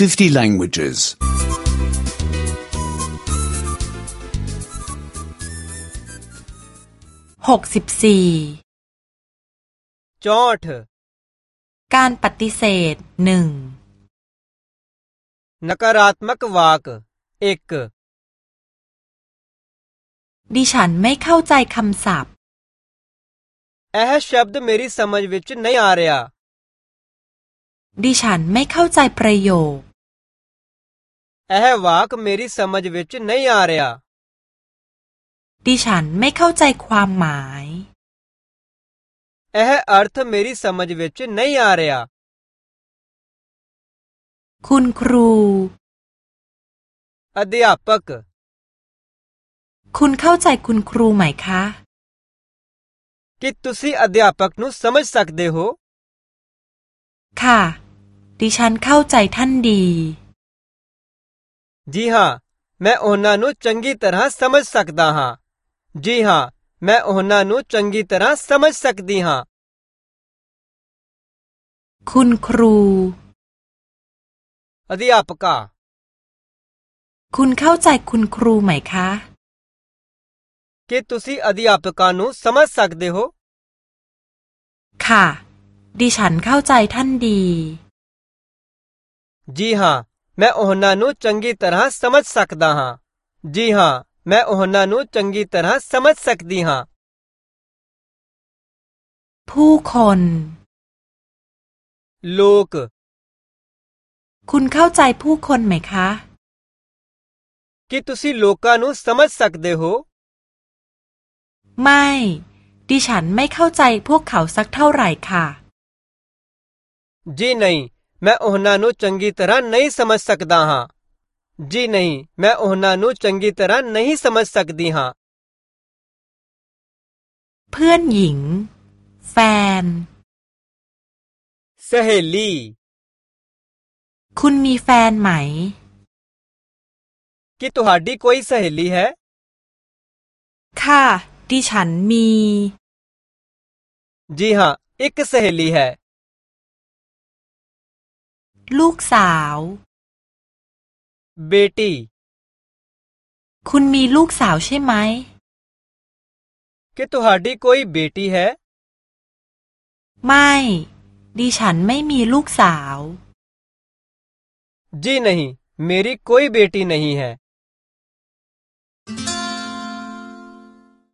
50 languages. 64 Chauth การปฏิเสธหนึ่งนักอาธมกวาคเอกดิฉันไม่เข้าใจคำศัพท์ यह शब्द मेरी समझ विच नहीं आ रहा ดิฉันไม่เข้าใจประโยค ਇਹ ਵਾਕ ਮੇਰੀ ਸਮਝ ਵਿੱਚ ਨਹੀਂ ਆ ਰਿਹਾ ดิฉันไม่เข้าใจความหมาย ਇਹ ਅਰਥ ਮੇਰੀ ਸਮਝ ਵਿੱਚ ਨਹੀਂ ਆ ਰਿਹਾ คุณครู ਅਧਿਆਪਕ คุณเข้าใจคุณครูไหมคะ ਕਿ ਤੁਸੀਂ ਅਧਿਆਪਕ ਨੂੰ ਸਮਝ ਸਕਦੇ ਹੋ ค่ะ ดิฉันเข้าใจท่านดี ਜੀ ਹਾਂ ਮੈਂ ਉਹਨਾਂ ਨੂੰ ਚੰਗੀ ਤਰ੍ਹਾਂ ਸਮਝ ਸਕਦਾ ਹਾਂ ਜੀ ਹਾਂ ਮੈਂ ਉਹਨਾਂ ਨੂੰ ਚੰਗੀ ਤਰ੍ਹਾਂ ਸਮਝ ਸਕਦੀ ਹਾਂ คุณครู ਅਧਿਆਪਕਾ คุณเข้าใจคุณครูไหมคะ ਕਿ ਤੁਸੀਂ ਅਧਿਆਪਕਾਂ ਨੂੰ ਸਮਝ ਸਕਦੇ ਹੋ ค่ะ ดิฉันเข้าใจท่านดี ਜੀ ਹਾਂ ਮੈਂ ਉਹਨਾਂ ਨੂੰ ਚੰਗੀ ਤਰ੍ਹਾਂ ਸਮਝ ਸਕਦਾ ਹਾਂ ਜੀ ਹਾਂ ਮੈਂ ਉਹਨਾਂ ਨੂੰ ਚੰਗੀ ਤਰ੍ਹਾਂ ਸਮਝ ਸਕਦੀ ਹਾਂ ผู้คน ਲੋਕ คุณเข้าใจผู้คนไหมคะ ਕਿ ਤੁਸੀਂ ਲੋਕਾਂ ਨੂੰ ਸਮਝ ਸਕਦੇ ਹੋ ไม่ ดิฉันไม่เข้าใจพวกเขาสักเท่าไหร่ค่ะ ਜੀ ਨਹੀਂ ਮੈਂ ਉਹਨਾਂ ਨੂੰ ਚੰਗੀ ਤਰ੍ਹਾਂ ਨਹੀਂ ਸਮਝ ਸਕਦਾ ਹਾਂ ਜੀ ਨਹੀਂ ਮੈਂ ਉਹਨਾਂ ਨੂੰ ਚੰਗੀ ਤਰ੍ਹਾਂ ਨਹੀਂ ਸਮਝ ਸਕਦੀ ਹਾਂ เพื่อนหญิง แฟน ਸਹੇਲੀ คุณมีแฟนไหม ਕਿ ਤੁਹਾਡੀ ਕੋਈ ਸਹੇਲੀ ਹੈ ค่ะ ดิฉันมี ਜੀ ਹਾਂ ਇੱਕ ਸਹੇਲੀ ਹੈ ลูกสาว เบตีคุณมีลูกสาวใช่ไหม क्या तुम्हारी कोई बेटी รอไม่ ดิฉันไม่มีลูกสาว जी नहीं मेरी कोई बेटी नहीं है